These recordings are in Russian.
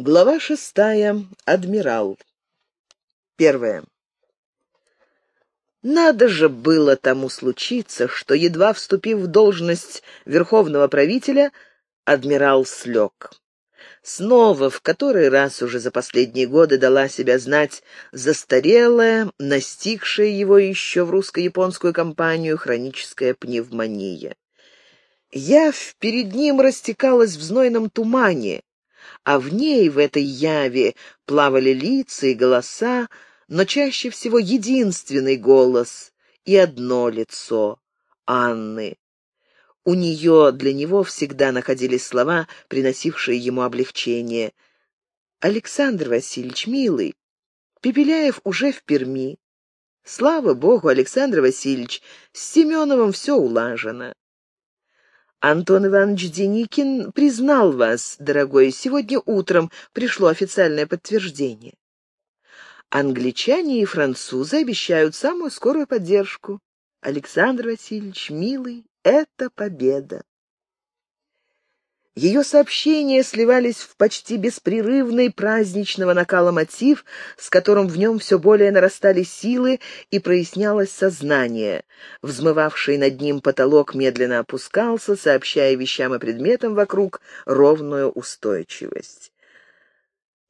Глава шестая. Адмирал. Первое. Надо же было тому случиться, что, едва вступив в должность верховного правителя, адмирал слег. Снова, в который раз уже за последние годы дала себя знать застарелая, настигшая его еще в русско-японскую кампанию хроническая пневмония. Явь перед ним растекалась в знойном тумане, а в ней, в этой яве, плавали лица и голоса, но чаще всего единственный голос и одно лицо — Анны. У нее для него всегда находились слова, приносившие ему облегчение. «Александр Васильевич, милый, Пепеляев уже в Перми. Слава богу, Александр Васильевич, с Семеновым все улажено. Антон Иванович Деникин признал вас, дорогой, сегодня утром пришло официальное подтверждение. Англичане и французы обещают самую скорую поддержку. Александр Васильевич, милый, это победа. Ее сообщения сливались в почти беспрерывный праздничного накала мотив, с которым в нем все более нарастали силы и прояснялось сознание. Взмывавший над ним потолок медленно опускался, сообщая вещам и предметам вокруг ровную устойчивость.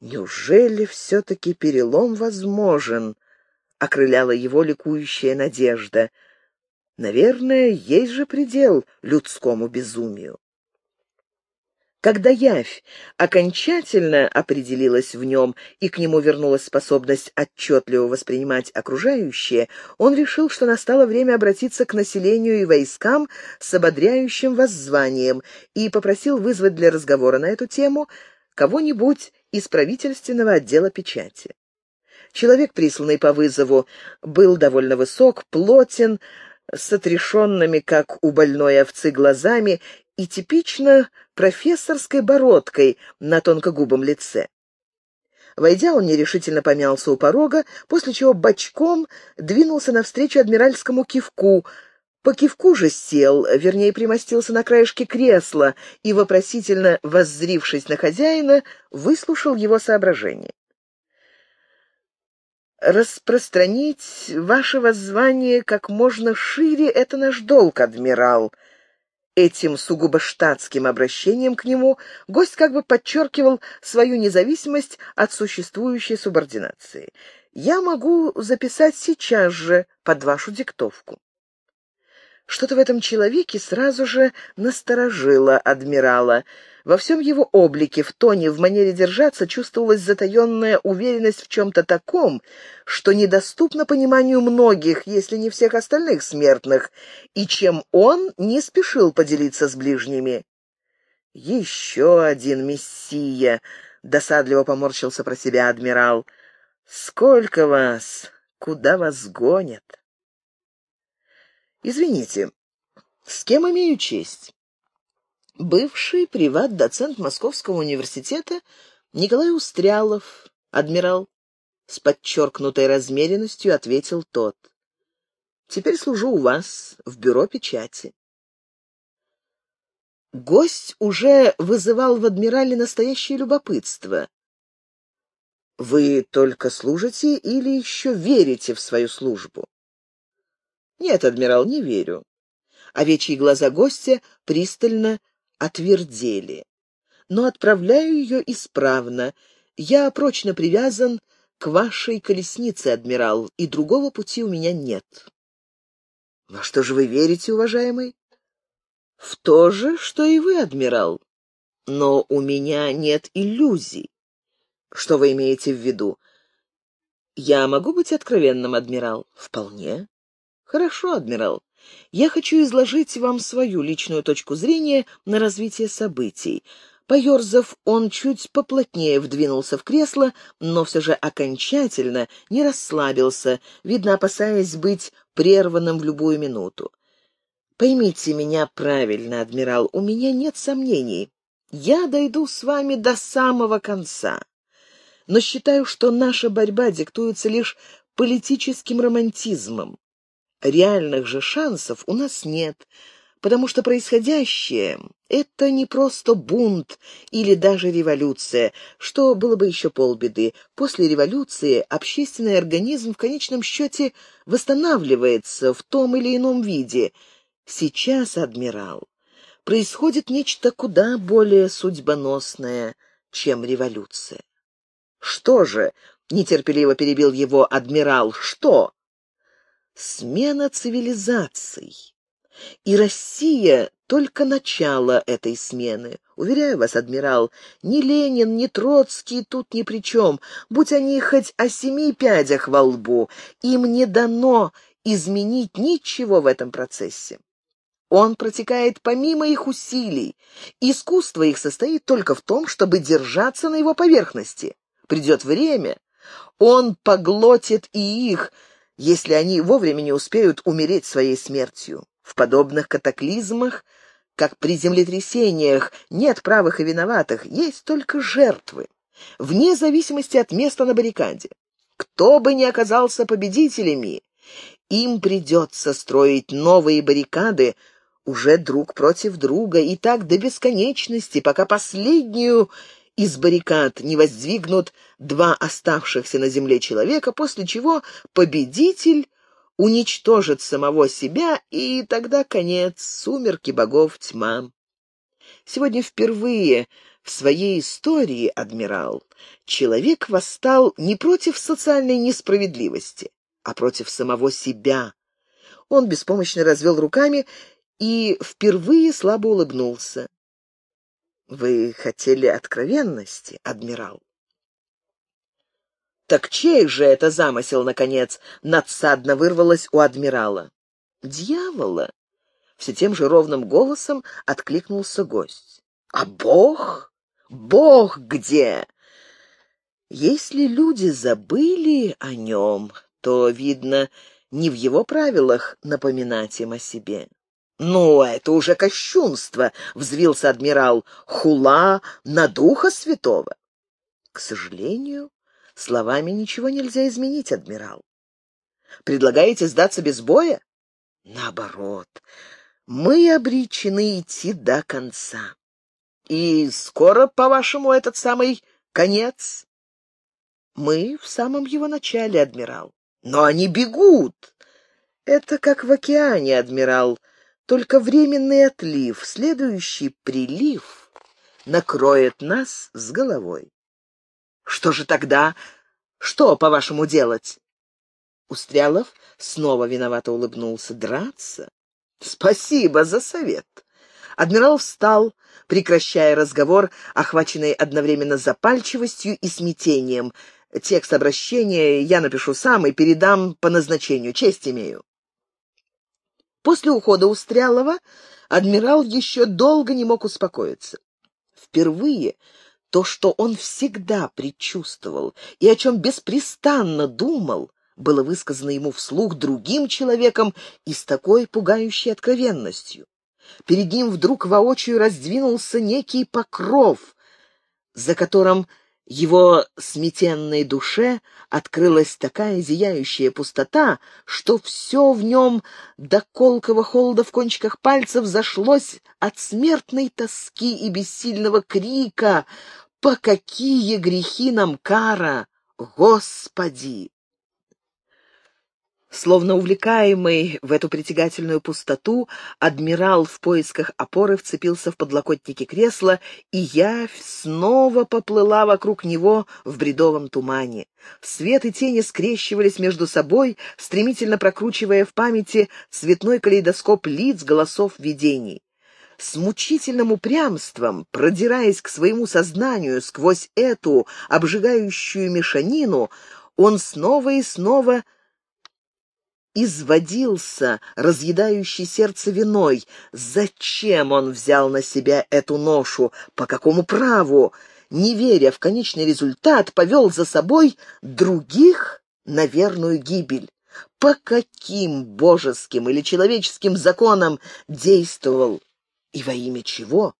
«Неужели все-таки перелом возможен?» — окрыляла его ликующая надежда. «Наверное, есть же предел людскому безумию». Когда явь окончательно определилась в нем и к нему вернулась способность отчетливо воспринимать окружающее, он решил, что настало время обратиться к населению и войскам с ободряющим воззванием и попросил вызвать для разговора на эту тему кого-нибудь из правительственного отдела печати. Человек, присланный по вызову, был довольно высок, плотен, с отрешенными, как у больной овцы, глазами и типично профессорской бородкой на тонкогубом лице. Войдя, он нерешительно помялся у порога, после чего бочком двинулся навстречу адмиральскому кивку. По кивку же сел, вернее, примостился на краешке кресла и, вопросительно воззрившись на хозяина, выслушал его соображение. «Распространить ваше воззвание как можно шире — это наш долг, адмирал», Этим сугубо штатским обращением к нему гость как бы подчеркивал свою независимость от существующей субординации. «Я могу записать сейчас же под вашу диктовку». Что-то в этом человеке сразу же насторожило адмирала. Во всем его облике, в тоне, в манере держаться чувствовалась затаенная уверенность в чем-то таком, что недоступно пониманию многих, если не всех остальных смертных, и чем он не спешил поделиться с ближними. «Еще один мессия!» — досадливо поморщился про себя адмирал. «Сколько вас! Куда вас гонят?» «Извините, с кем имею честь?» «Бывший приват-доцент Московского университета Николай Устрялов, адмирал». С подчеркнутой размеренностью ответил тот. «Теперь служу у вас в бюро печати». Гость уже вызывал в адмирале настоящее любопытство. «Вы только служите или еще верите в свою службу?» «Нет, адмирал, не верю». Овечьи глаза гостя пристально отвердели. «Но отправляю ее исправно. Я прочно привязан к вашей колеснице, адмирал, и другого пути у меня нет». «Во что же вы верите, уважаемый?» «В то же, что и вы, адмирал. Но у меня нет иллюзий. Что вы имеете в виду?» «Я могу быть откровенным, адмирал?» «Вполне. «Хорошо, адмирал. Я хочу изложить вам свою личную точку зрения на развитие событий». Поерзав, он чуть поплотнее вдвинулся в кресло, но все же окончательно не расслабился, видно, опасаясь быть прерванным в любую минуту. «Поймите меня правильно, адмирал, у меня нет сомнений. Я дойду с вами до самого конца. Но считаю, что наша борьба диктуется лишь политическим романтизмом. Реальных же шансов у нас нет, потому что происходящее — это не просто бунт или даже революция, что было бы еще полбеды. После революции общественный организм в конечном счете восстанавливается в том или ином виде. Сейчас, адмирал, происходит нечто куда более судьбоносное, чем революция. «Что же?» — нетерпеливо перебил его адмирал. «Что?» «Смена цивилизаций». И Россия — только начало этой смены. Уверяю вас, адмирал, ни Ленин, ни Троцкий тут ни при чем. Будь они хоть о семи пядях во лбу, им не дано изменить ничего в этом процессе. Он протекает помимо их усилий. Искусство их состоит только в том, чтобы держаться на его поверхности. Придет время, он поглотит и их, если они вовремя не успеют умереть своей смертью. В подобных катаклизмах, как при землетрясениях, нет правых и виноватых, есть только жертвы, вне зависимости от места на баррикаде. Кто бы ни оказался победителями, им придется строить новые баррикады, уже друг против друга, и так до бесконечности, пока последнюю из баррикад не воздвигнут два оставшихся на земле человека, после чего победитель уничтожит самого себя, и тогда конец, сумерки богов, тьма. Сегодня впервые в своей истории, адмирал, человек восстал не против социальной несправедливости, а против самого себя. Он беспомощно развел руками и впервые слабо улыбнулся. «Вы хотели откровенности, адмирал?» «Так чей же это замысел, наконец?» — надсадно вырвалось у адмирала. «Дьявола!» — все тем же ровным голосом откликнулся гость. «А Бог? Бог где?» Если люди забыли о нем, то, видно, не в его правилах напоминать им о себе. «Ну, это уже кощунство!» — взвился адмирал. «Хула на духа святого!» «К сожалению, Словами ничего нельзя изменить, адмирал. Предлагаете сдаться без боя? Наоборот, мы обречены идти до конца. И скоро, по-вашему, этот самый конец? Мы в самом его начале, адмирал. Но они бегут. Это как в океане, адмирал. Только временный отлив, следующий прилив накроет нас с головой. Что же тогда? Что, по-вашему, делать? Устрялов снова виновато улыбнулся. Драться? Спасибо за совет. Адмирал встал, прекращая разговор, охваченный одновременно запальчивостью и смятением. Текст обращения я напишу сам и передам по назначению, честь имею. После ухода Устрялова адмирал еще долго не мог успокоиться. Впервые то, что он всегда предчувствовал и о чем беспрестанно думал, было высказано ему вслух другим человеком и с такой пугающей откровенностью. Перед ним вдруг воочию раздвинулся некий покров, за которым его сметенной душе открылась такая зияющая пустота, что все в нем до колкого холода в кончиках пальцев зашлось от смертной тоски и бессильного крика «По какие грехи нам кара, Господи!» Словно увлекаемый в эту притягательную пустоту, адмирал в поисках опоры вцепился в подлокотники кресла, и явь снова поплыла вокруг него в бредовом тумане. Свет и тени скрещивались между собой, стремительно прокручивая в памяти цветной калейдоскоп лиц, голосов, видений. С мучительным упрямством, продираясь к своему сознанию сквозь эту обжигающую мешанину, он снова и снова изводился, разъедающий сердце виной. Зачем он взял на себя эту ношу? По какому праву? Не веря в конечный результат, повел за собой других на верную гибель. По каким божеским или человеческим законам действовал и во имя чего?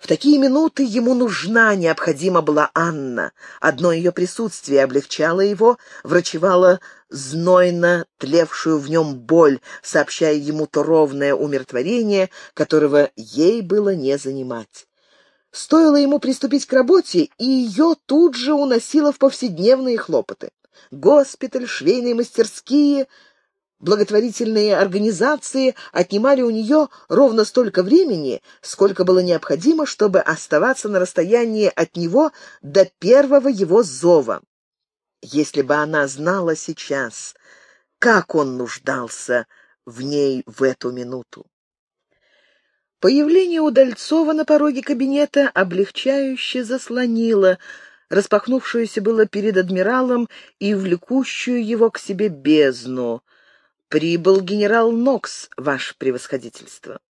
В такие минуты ему нужна, необходима была Анна. Одно ее присутствие облегчало его, врачевало знойно тлевшую в нем боль, сообщая ему то ровное умиротворение, которого ей было не занимать. Стоило ему приступить к работе, и ее тут же уносило в повседневные хлопоты. Госпиталь, швейные мастерские — Благотворительные организации отнимали у нее ровно столько времени, сколько было необходимо, чтобы оставаться на расстоянии от него до первого его зова. Если бы она знала сейчас, как он нуждался в ней в эту минуту. Появление Удальцова на пороге кабинета облегчающе заслонило распахнувшуюся было перед адмиралом и влекущую его к себе бездну — «Прибыл генерал Нокс, ваше превосходительство».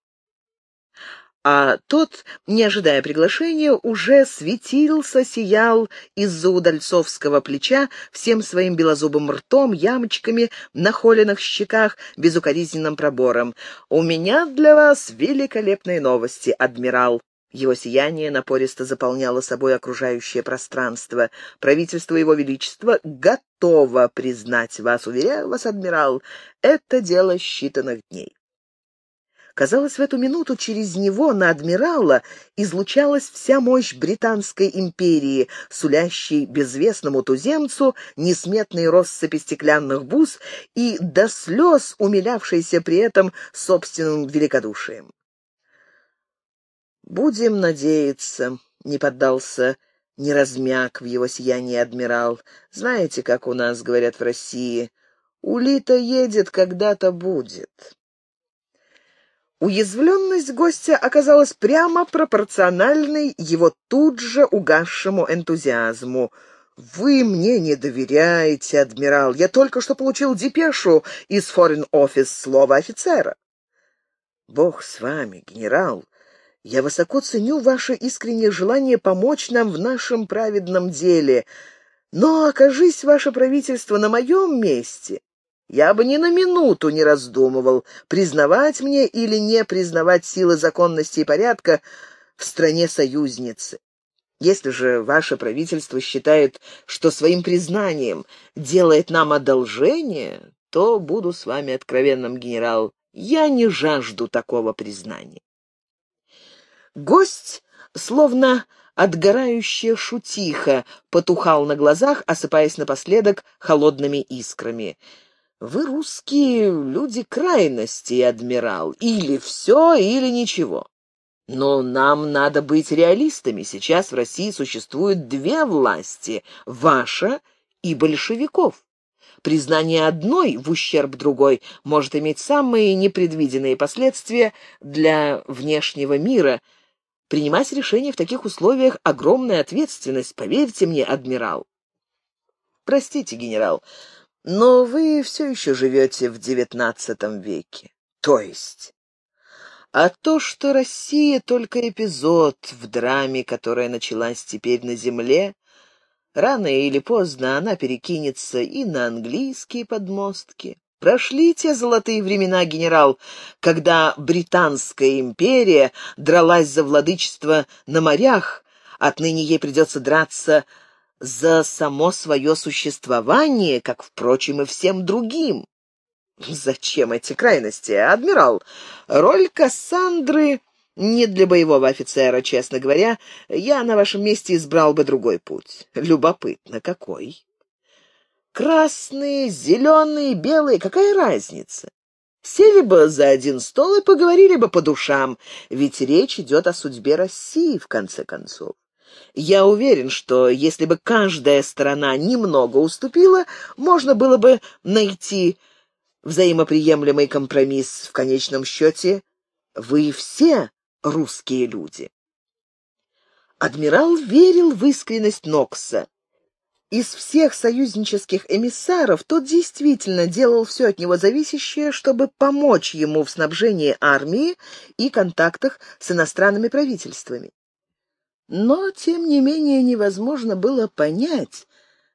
А тот, не ожидая приглашения, уже светился, сиял из-за удальцовского плеча всем своим белозубым ртом, ямочками на холеных щеках, безукоризненным пробором. «У меня для вас великолепные новости, адмирал!» Его сияние напористо заполняло собой окружающее пространство. Правительство Его Величества готово признать вас, уверяю вас, адмирал. Это дело считанных дней. Казалось, в эту минуту через него на адмирала излучалась вся мощь Британской империи, сулящей безвестному туземцу несметные россыпи стеклянных бус и до слез умилявшейся при этом собственным великодушием. «Будем надеяться», — не поддался, не размяк в его сиянии адмирал. «Знаете, как у нас говорят в России, улита едет, когда-то будет». Уязвленность гостя оказалась прямо пропорциональной его тут же угасшему энтузиазму. «Вы мне не доверяете, адмирал. Я только что получил депешу из Foreign Office слова офицера». «Бог с вами, генерал. Я высоко ценю ваше искреннее желание помочь нам в нашем праведном деле, но окажись ваше правительство на моем месте, я бы ни на минуту не раздумывал, признавать мне или не признавать силы законности и порядка в стране союзницы. Если же ваше правительство считает, что своим признанием делает нам одолжение, то буду с вами откровенным, генерал. Я не жажду такого признания. Гость, словно отгорающая шутиха, потухал на глазах, осыпаясь напоследок холодными искрами. «Вы, русские, люди крайности, адмирал. Или все, или ничего. Но нам надо быть реалистами. Сейчас в России существует две власти — ваша и большевиков. Признание одной в ущерб другой может иметь самые непредвиденные последствия для внешнего мира — Принимать решения в таких условиях — огромная ответственность, поверьте мне, адмирал. Простите, генерал, но вы все еще живете в девятнадцатом веке. То есть... А то, что Россия только эпизод в драме, которая началась теперь на земле, рано или поздно она перекинется и на английские подмостки. Прошли те золотые времена, генерал, когда Британская империя дралась за владычество на морях, отныне ей придется драться за само свое существование, как, впрочем, и всем другим. Зачем эти крайности, адмирал? Роль Кассандры не для боевого офицера, честно говоря. Я на вашем месте избрал бы другой путь. Любопытно, какой? Красные, зеленые, белые, какая разница? Сели бы за один стол и поговорили бы по душам, ведь речь идет о судьбе России, в конце концов. Я уверен, что если бы каждая сторона немного уступила, можно было бы найти взаимоприемлемый компромисс. В конечном счете, вы все русские люди. Адмирал верил в искренность Нокса. Из всех союзнических эмиссаров тот действительно делал все от него зависящее, чтобы помочь ему в снабжении армии и контактах с иностранными правительствами. Но, тем не менее, невозможно было понять,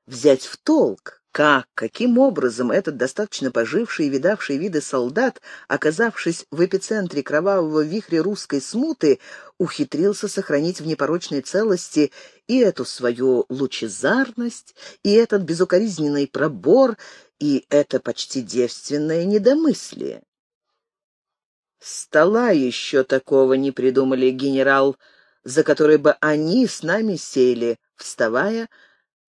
взять в толк, Как, каким образом этот достаточно поживший и видавший виды солдат, оказавшись в эпицентре кровавого вихря русской смуты, ухитрился сохранить в непорочной целости и эту свою лучезарность, и этот безукоризненный пробор, и это почти девственное недомыслие? Стола еще такого не придумали, генерал, за который бы они с нами сели, вставая,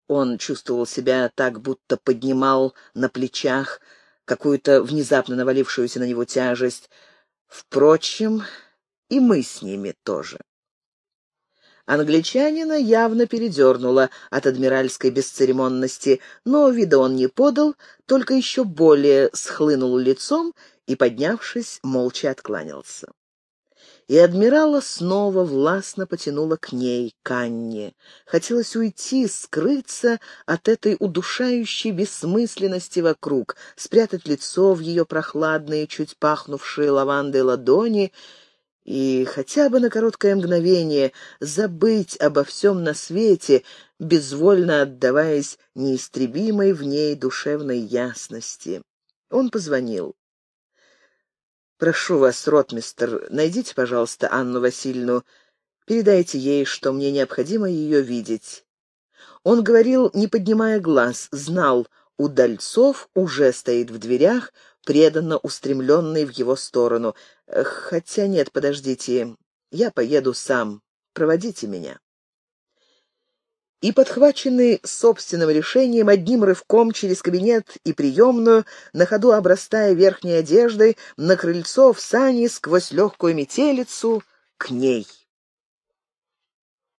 он чувствовал себя так, будто поднимал на плечах какую-то внезапно навалившуюся на него тяжесть. Впрочем, и мы с ними тоже. Англичанина явно передернуло от адмиральской бесцеремонности, но вида он не подал, только еще более схлынул лицом и, поднявшись, молча откланялся и адмирала снова властно потянуло к ней, к Анне. Хотелось уйти, скрыться от этой удушающей бессмысленности вокруг, спрятать лицо в ее прохладные, чуть пахнувшие лавандой ладони и хотя бы на короткое мгновение забыть обо всем на свете, безвольно отдаваясь неистребимой в ней душевной ясности. Он позвонил. «Прошу вас, ротмистер, найдите, пожалуйста, Анну Васильевну. Передайте ей, что мне необходимо ее видеть». Он говорил, не поднимая глаз, знал, Удальцов уже стоит в дверях, преданно устремленный в его сторону. «Хотя нет, подождите, я поеду сам. Проводите меня» и, подхваченный собственным решением, одним рывком через кабинет и приемную, на ходу обрастая верхней одеждой, на крыльцо в сани сквозь легкую метелицу к ней.